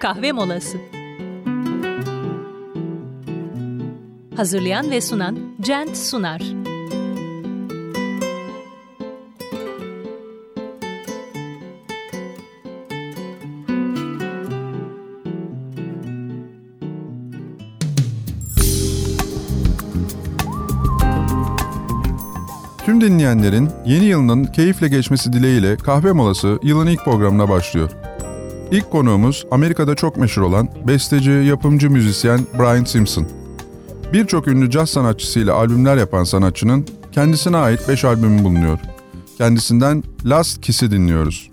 kahve molası. Hazırlayan ve sunan Cent Sunar. Tüm dinleyenlerin yeni yılının keyifle geçmesi dileğiyle kahve molası yılın ilk programına başlıyor. İlk konuğumuz Amerika'da çok meşhur olan besteci, yapımcı müzisyen Brian Simpson. Birçok ünlü caz sanatçısıyla albümler yapan sanatçının kendisine ait 5 albümü bulunuyor. Kendisinden Last Kiss'i dinliyoruz.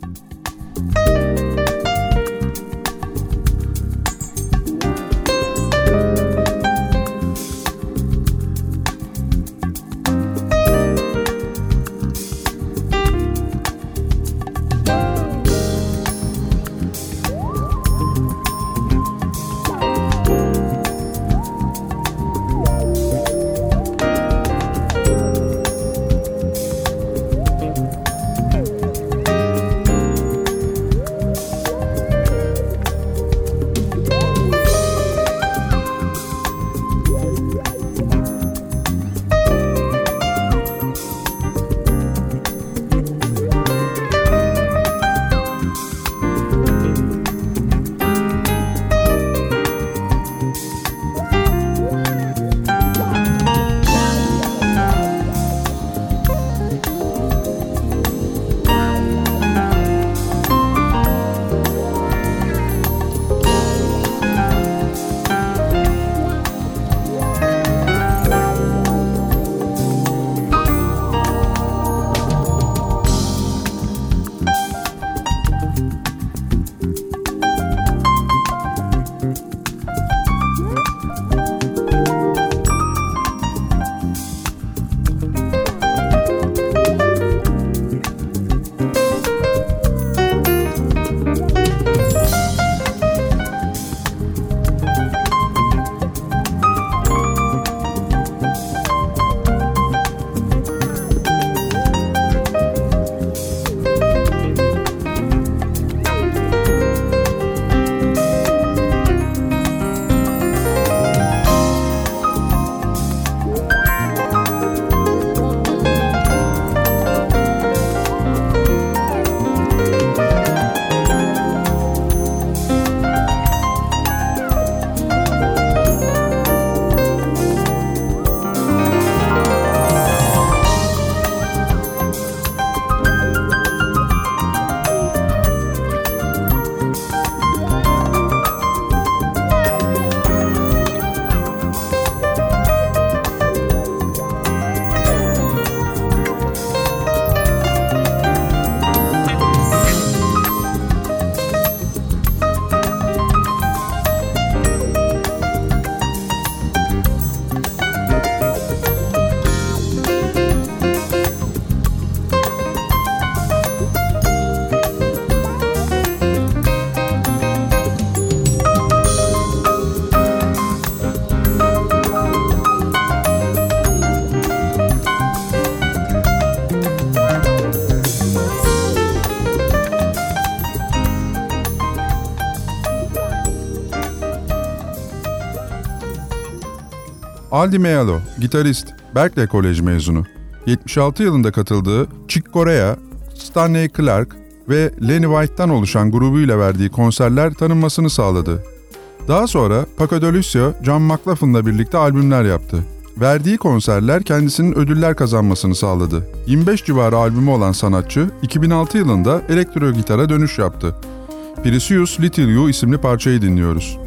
Aldi Mealo, gitarist, Berkeley Kolej mezunu. 76 yılında katıldığı Chick Corea, Stanley Clark ve Lenny White'tan oluşan grubuyla verdiği konserler tanınmasını sağladı. Daha sonra Paco de Lucio, John McLaughlin'la birlikte albümler yaptı. Verdiği konserler kendisinin ödüller kazanmasını sağladı. 25 civarı albümü olan sanatçı 2006 yılında elektro gitara dönüş yaptı. Precious Little You isimli parçayı dinliyoruz.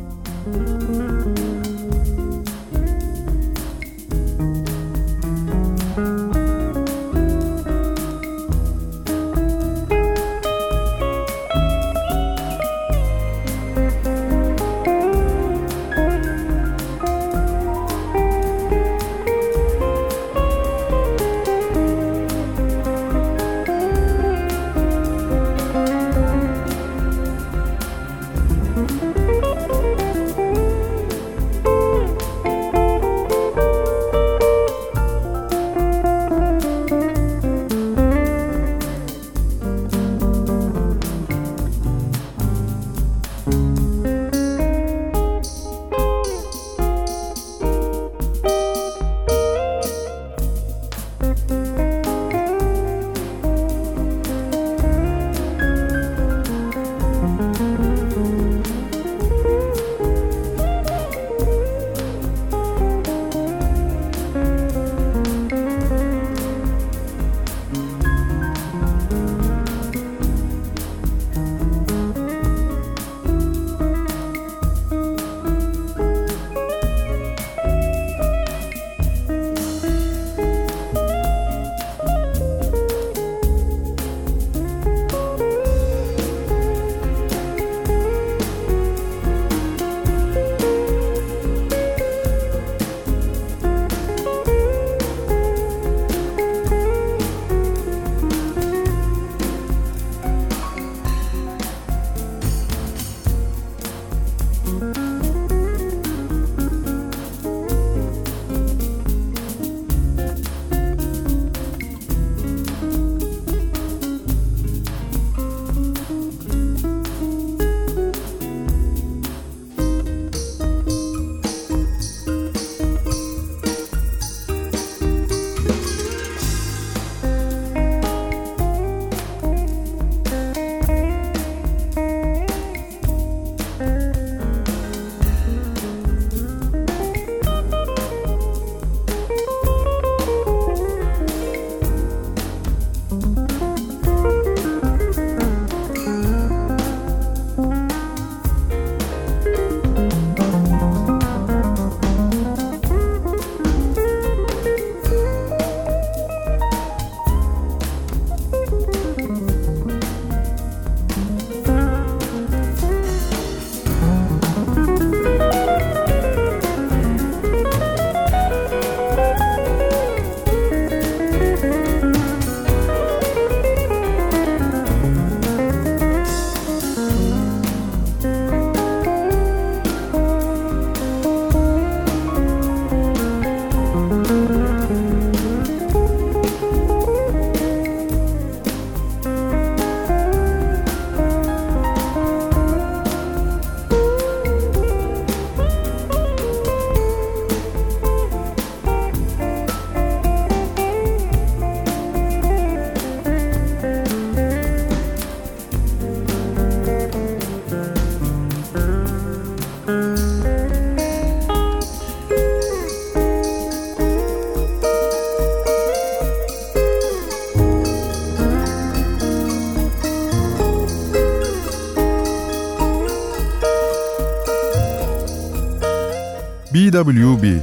BWB.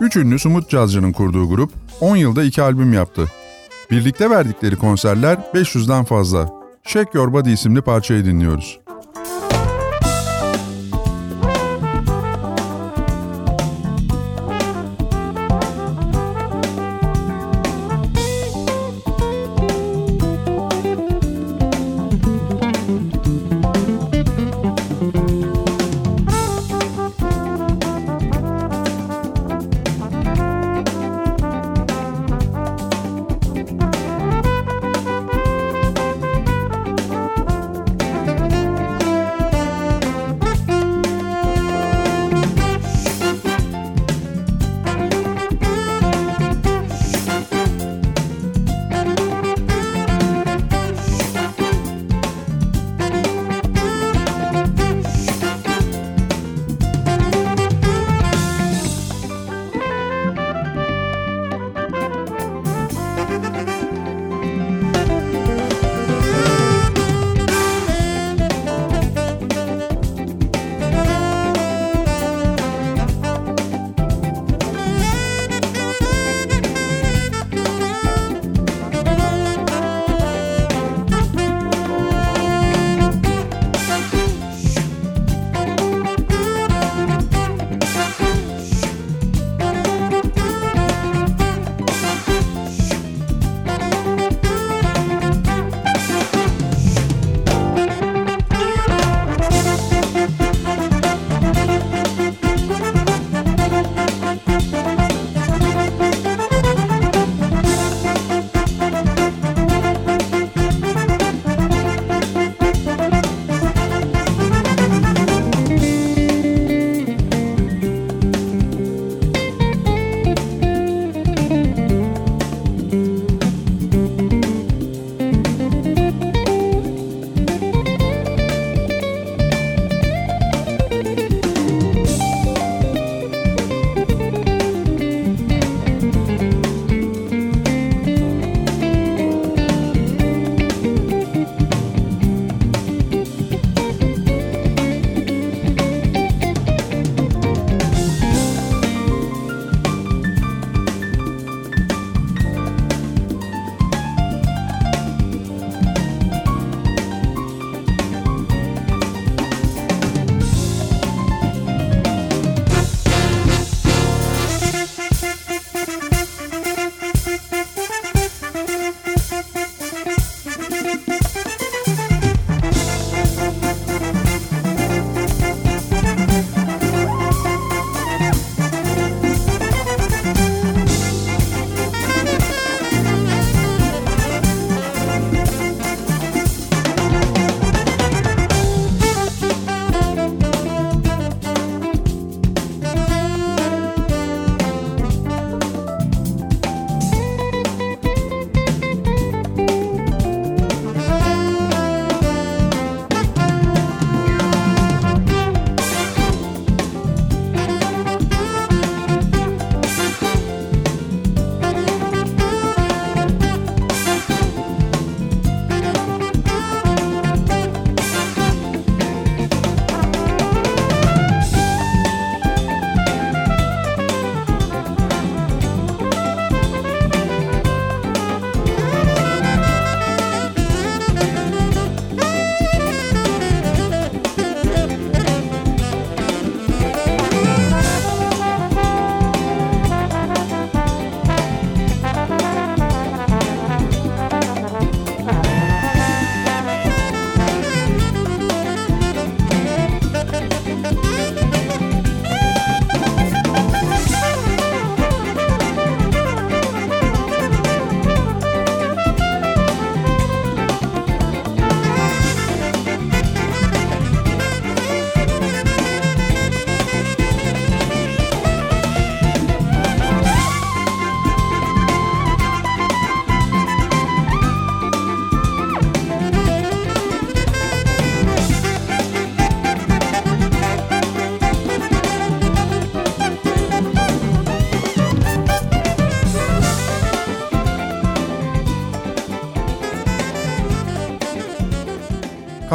Üç ünlü Sumut cazcının kurduğu grup 10 yılda iki albüm yaptı. Birlikte verdikleri konserler 500'den fazla. Shake Your Body isimli parçayı dinliyoruz.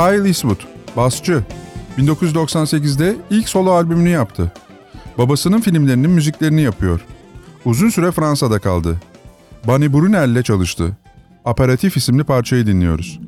Kyle Eastwood, basçı. 1998'de ilk solo albümünü yaptı. Babasının filmlerinin müziklerini yapıyor. Uzun süre Fransa'da kaldı. Bunny Brunel ile çalıştı. Aperatif isimli parçayı dinliyoruz.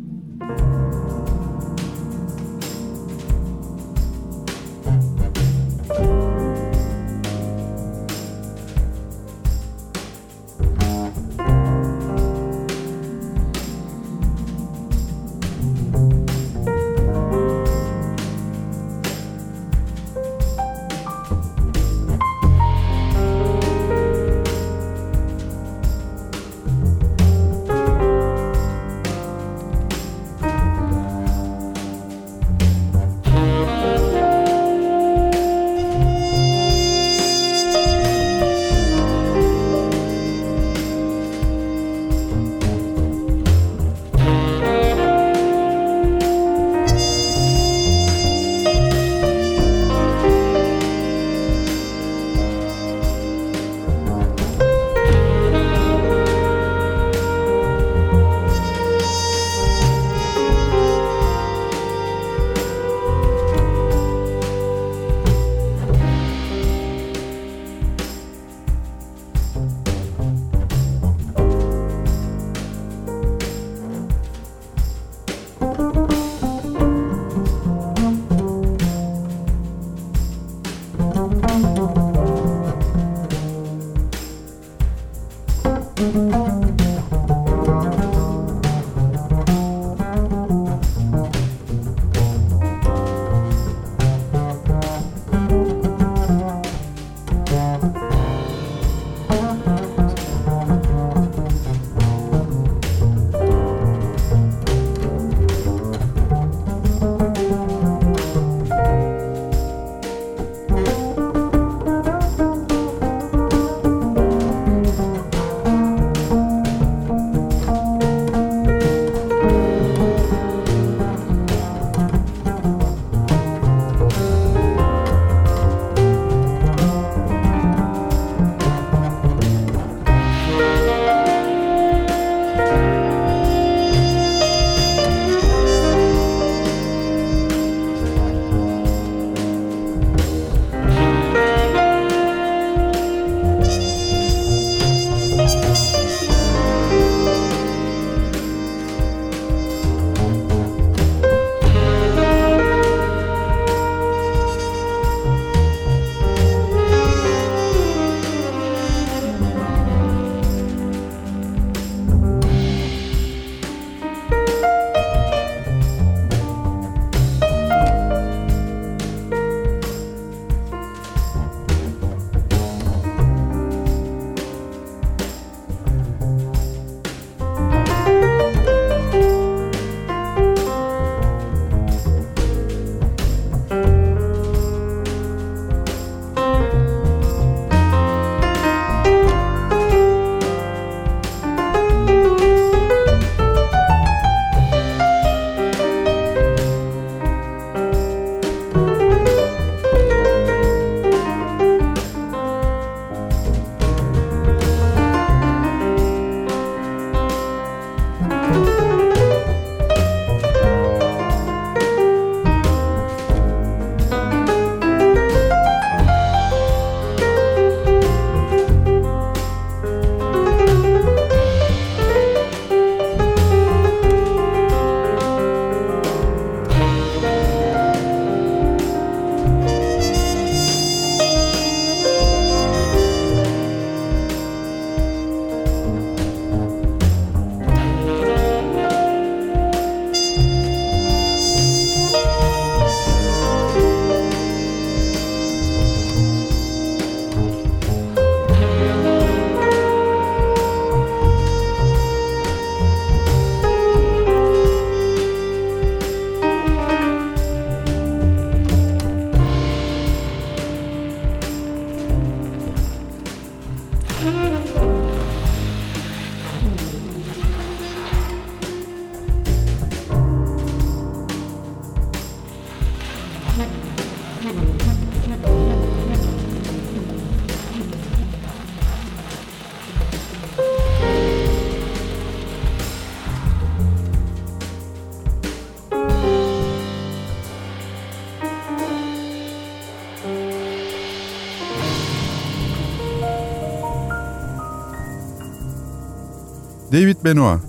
David Benoit,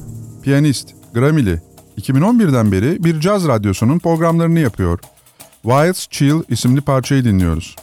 piyanist, Grammy'li, 2011'den beri bir caz radyosunun programlarını yapıyor. Wilds Chill isimli parçayı dinliyoruz.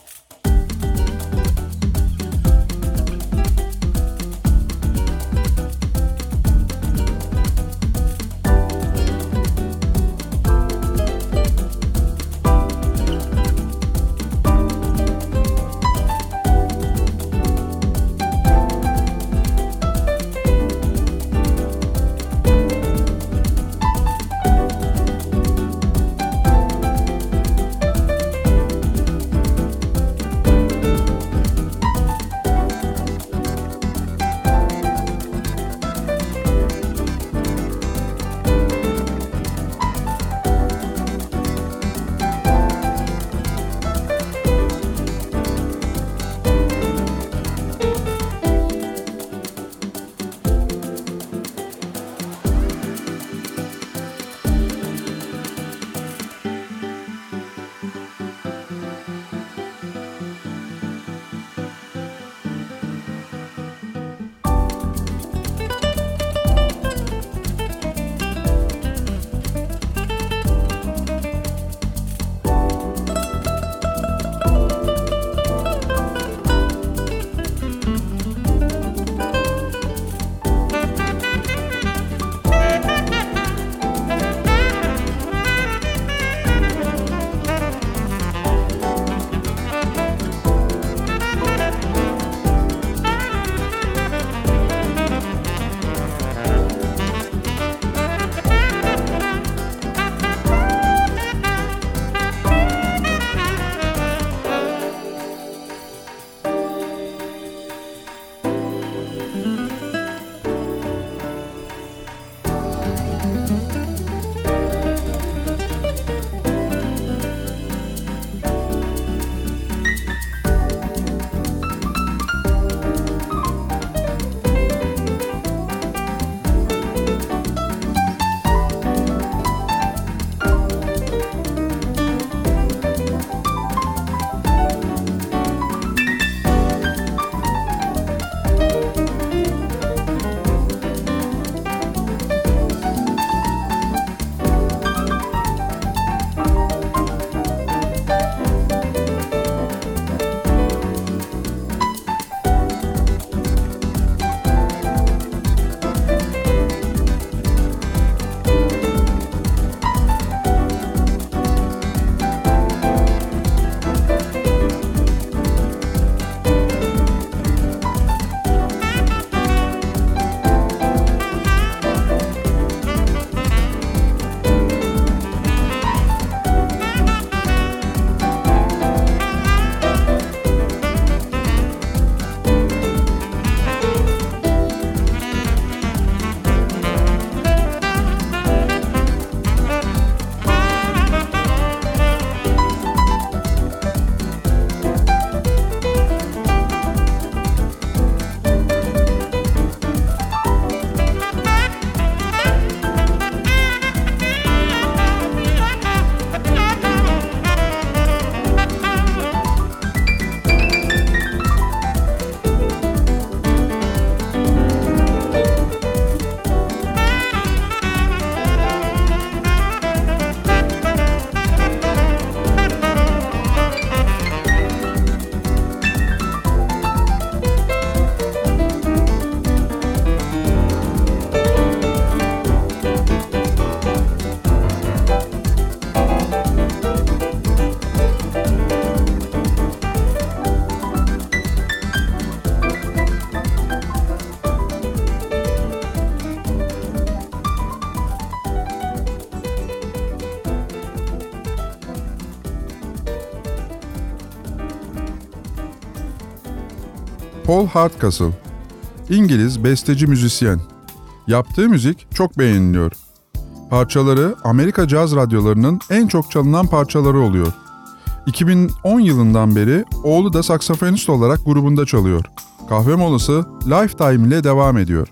Paul Hardcastle, İngiliz besteci müzisyen. Yaptığı müzik çok beğeniliyor. Parçaları Amerika caz radyolarının en çok çalınan parçaları oluyor. 2010 yılından beri oğlu da saksafonist olarak grubunda çalıyor. Kahve molası Lifetime ile devam ediyor.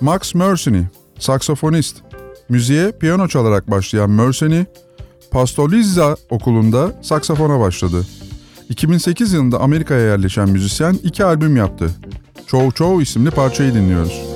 Max Merseny, saksafonist. Müziğe piyano çalarak başlayan Merseny, Pastolizza okulunda saksafona başladı. 2008 yılında Amerika'ya yerleşen müzisyen iki albüm yaptı. Çow Çow isimli parçayı dinliyoruz.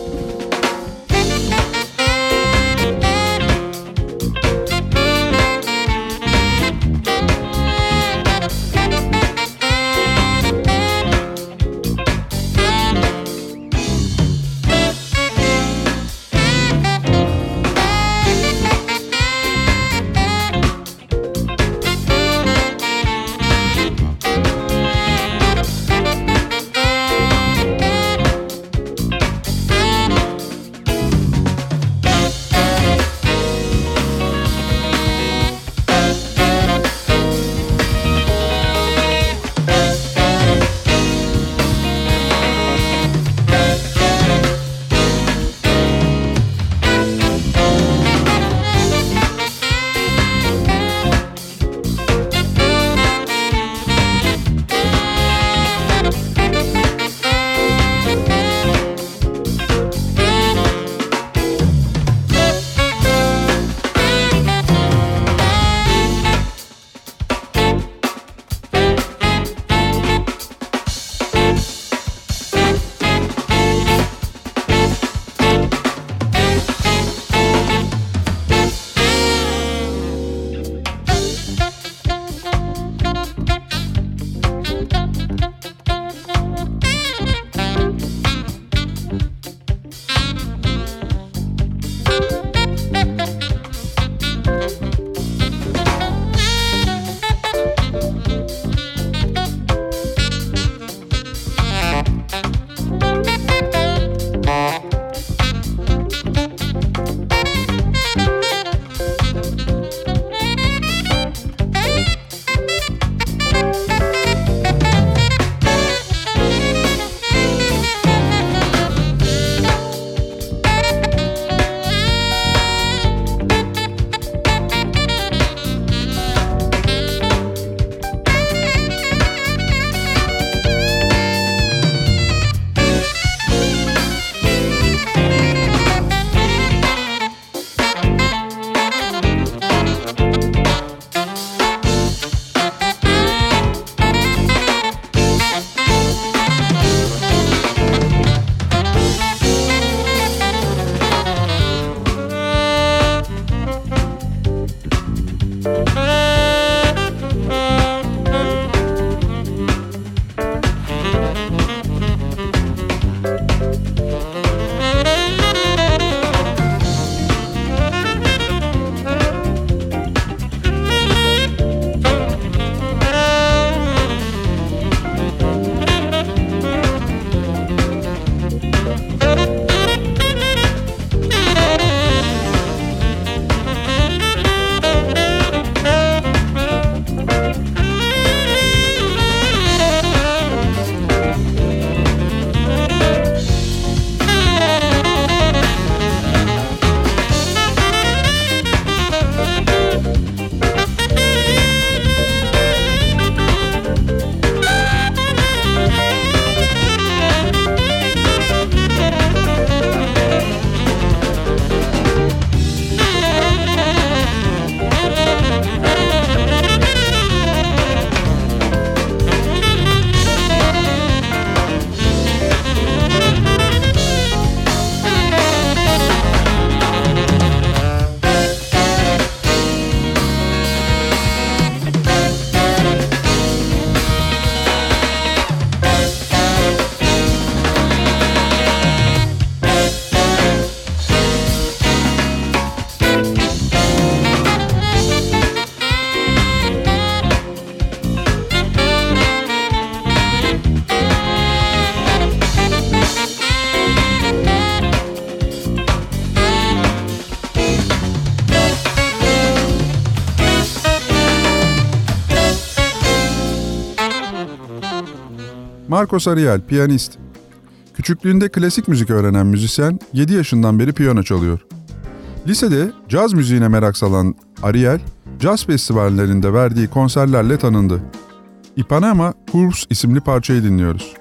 Marcos Ariel, piyanist. Küçüklüğünde klasik müzik öğrenen müzisyen 7 yaşından beri piyano çalıyor. Lisede caz müziğine merak salan Ariel, caz festivallerinde verdiği konserlerle tanındı. Ipanema Curves isimli parçayı dinliyoruz.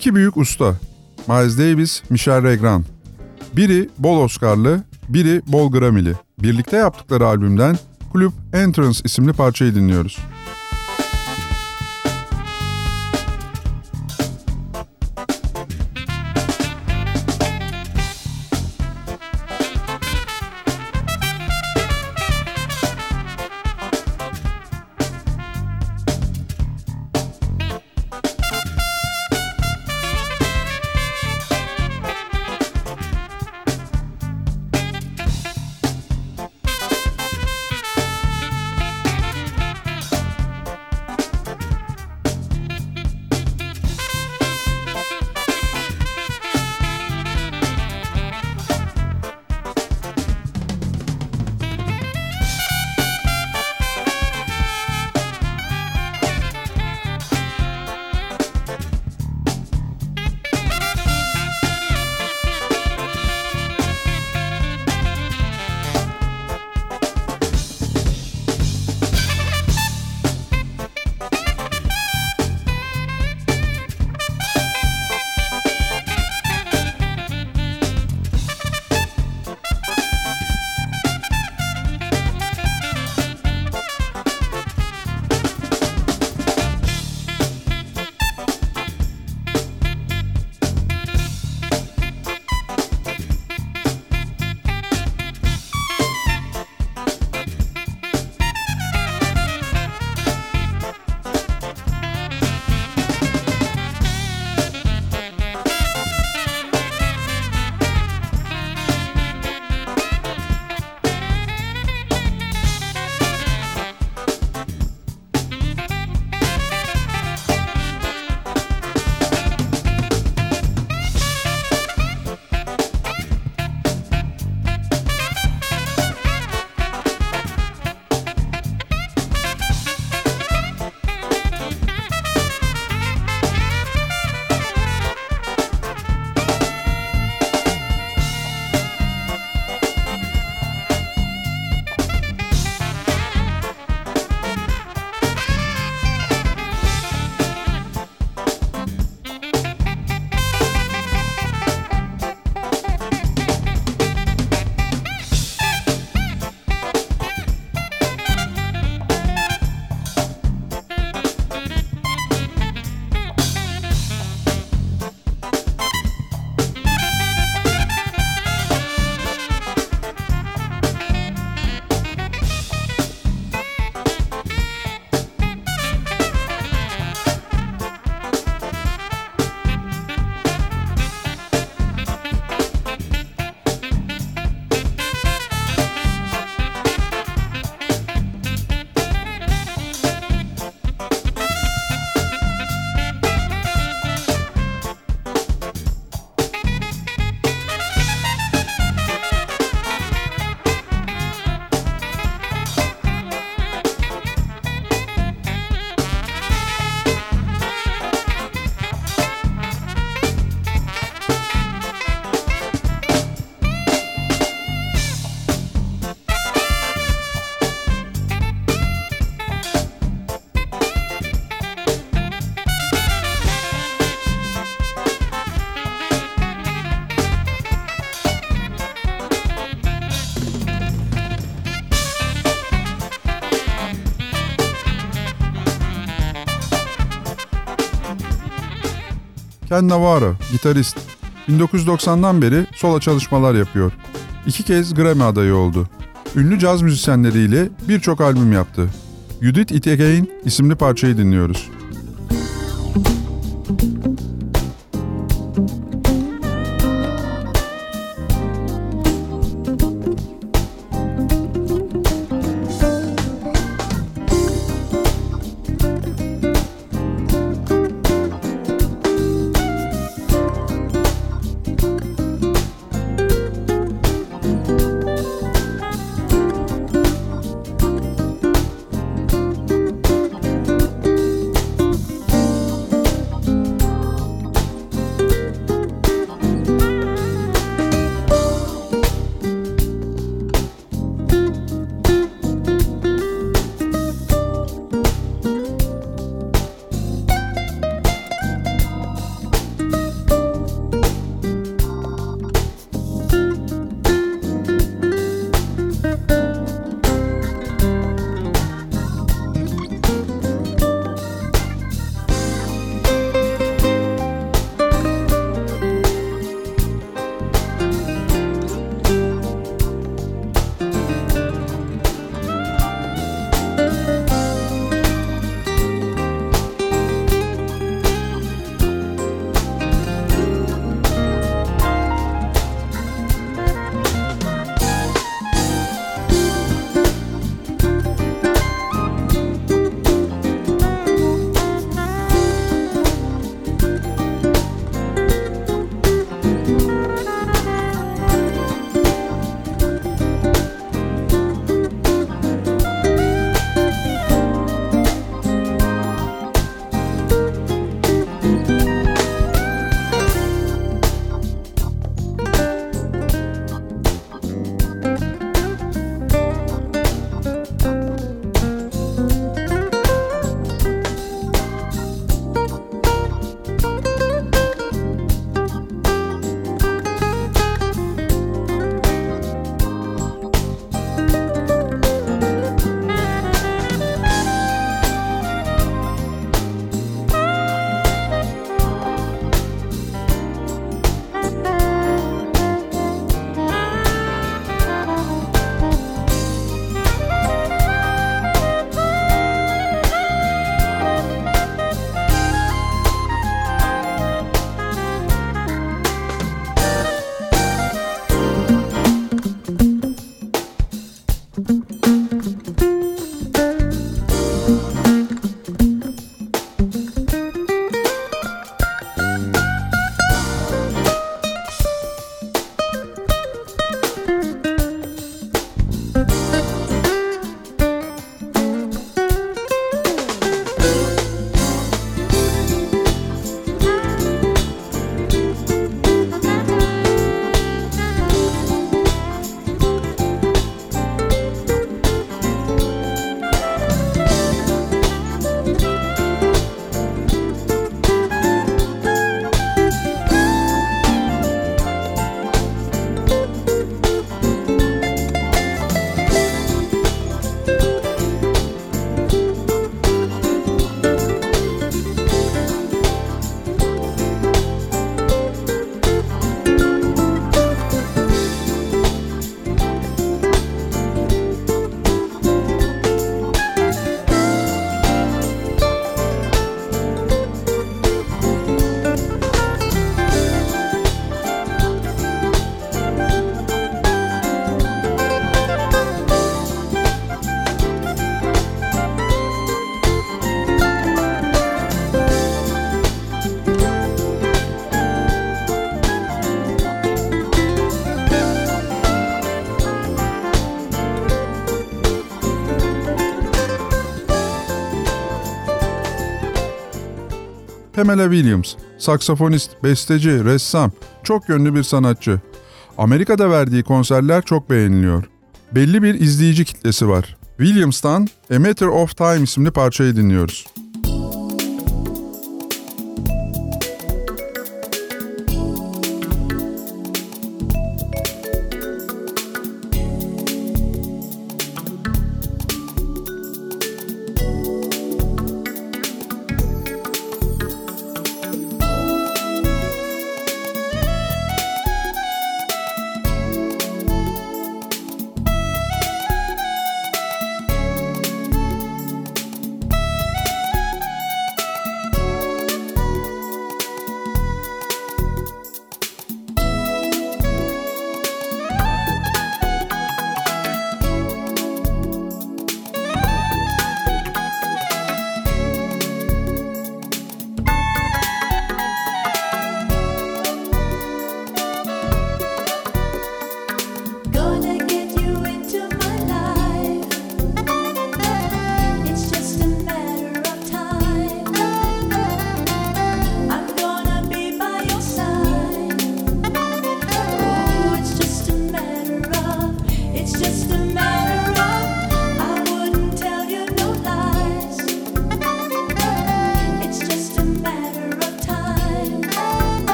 İki büyük usta, Miles Davis, Michel Legrand. Biri bol Oscar'lı, biri bol Grammy'li. Birlikte yaptıkları albümden Club Entrance isimli parçayı dinliyoruz. Ken Navarro, gitarist. 1990'dan beri solo çalışmalar yapıyor. İki kez Grammy adayı oldu. Ünlü caz müzisyenleriyle birçok albüm yaptı. Did It Again isimli parçayı dinliyoruz. Pamela Williams, saksafonist, besteci, ressam, çok yönlü bir sanatçı. Amerika'da verdiği konserler çok beğeniliyor. Belli bir izleyici kitlesi var. Williams'tan A Matter of Time isimli parçayı dinliyoruz.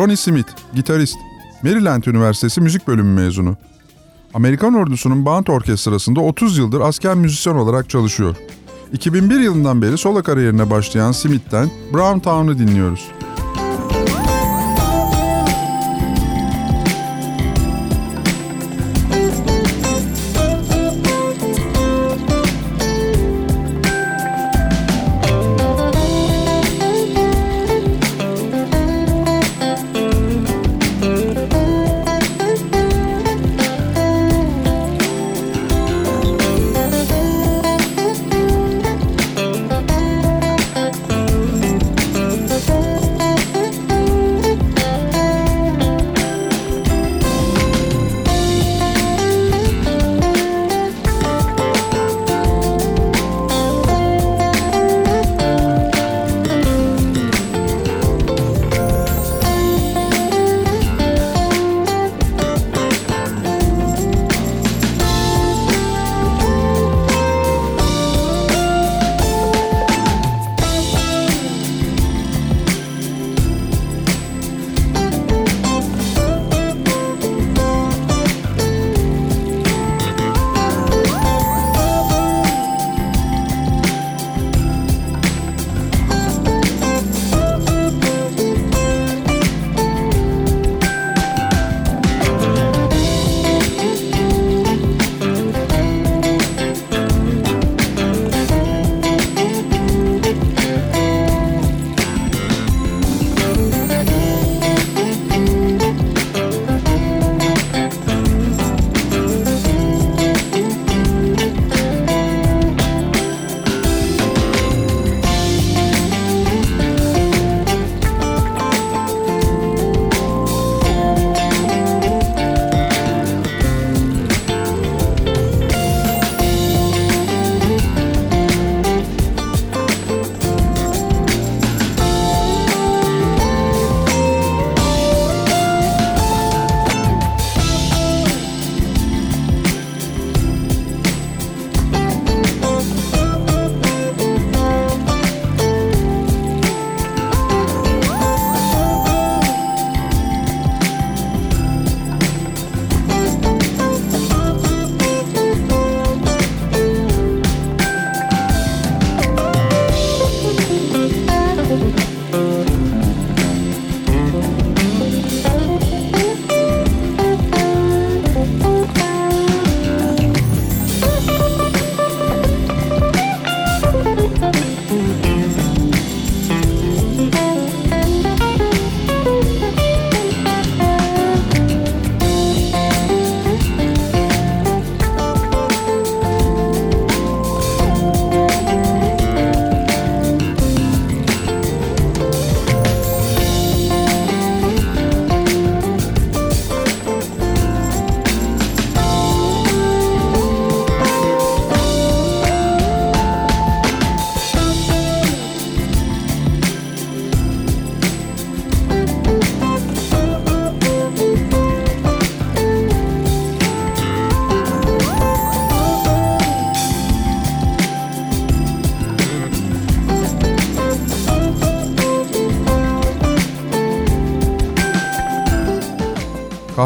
Ronnie Smith, gitarist. Maryland Üniversitesi Müzik Bölümü mezunu. Amerikan ordusunun band orkestrasında 30 yıldır asker müzisyen olarak çalışıyor. 2001 yılından beri solo kariyerine başlayan Smith'ten Brown Town'u dinliyoruz.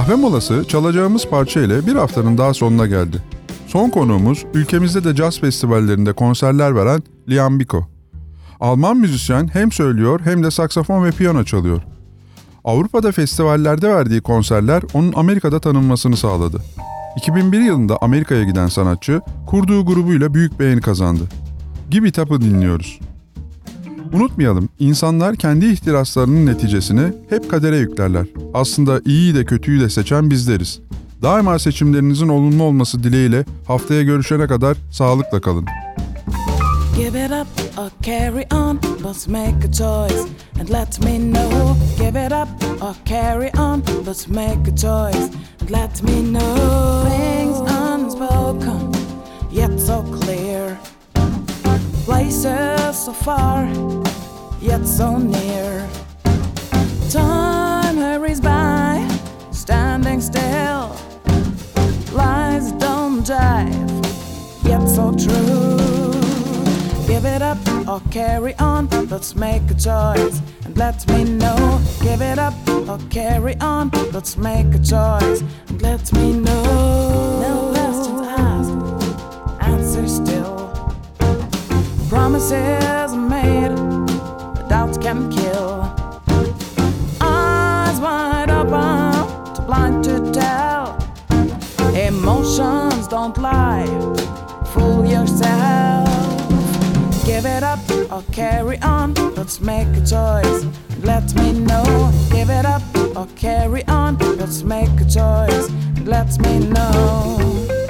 Kahve molası çalacağımız parça ile bir haftanın daha sonuna geldi. Son konuğumuz ülkemizde de caz festivallerinde konserler veren Liam Biko. Alman müzisyen hem söylüyor hem de saksafon ve piyano çalıyor. Avrupa'da festivallerde verdiği konserler onun Amerika'da tanınmasını sağladı. 2001 yılında Amerika'ya giden sanatçı kurduğu grubuyla büyük beğeni kazandı. Gibi Tap'ı dinliyoruz. Unutmayalım, insanlar kendi ihtiraslarının neticesini hep kadere yüklerler. Aslında iyiyi de kötüyü de seçen bizleriz. Daima seçimlerinizin olumlu olması dileğiyle haftaya görüşene kadar sağlıkla kalın. Give it up or carry on, let's make a choice and let me know. Give it up or carry on, let's make a choice and let me know. Things unspoken, yet so clear. Places so far, yet so near. Time hurries by, standing still. Lies don't jive, yet so true. Give it up or carry on. Let's make a choice and let me know. Give it up or carry on. Let's make a choice and let me know. No questions asked, answer still. Promises made, can kill. Eyes wide open, blind to tell. Emotions don't lie, fool yourself. Give it up or carry on. Let's make a choice. Let me know. Give it up or carry on. Let's make a choice. Let me know.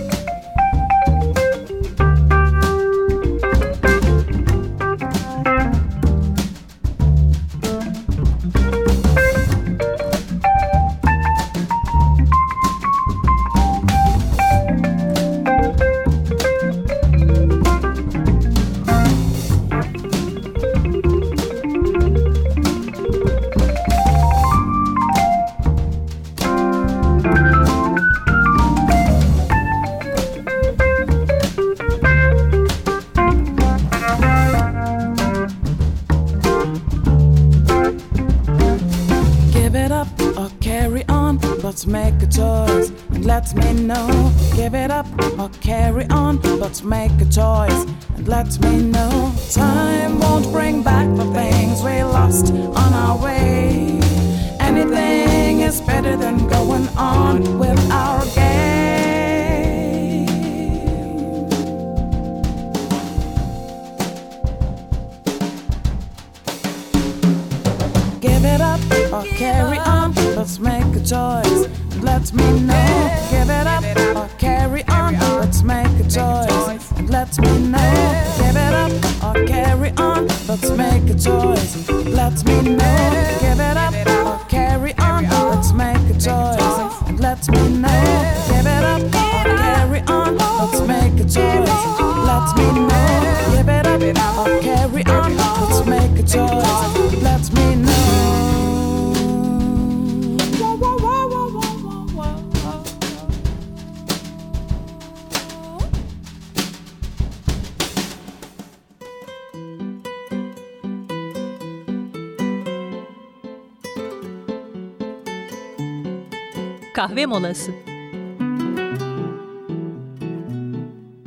Molası.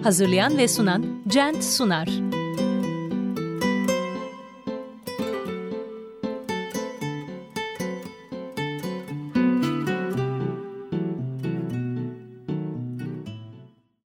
Hazırlayan ve sunan Cent Sunar.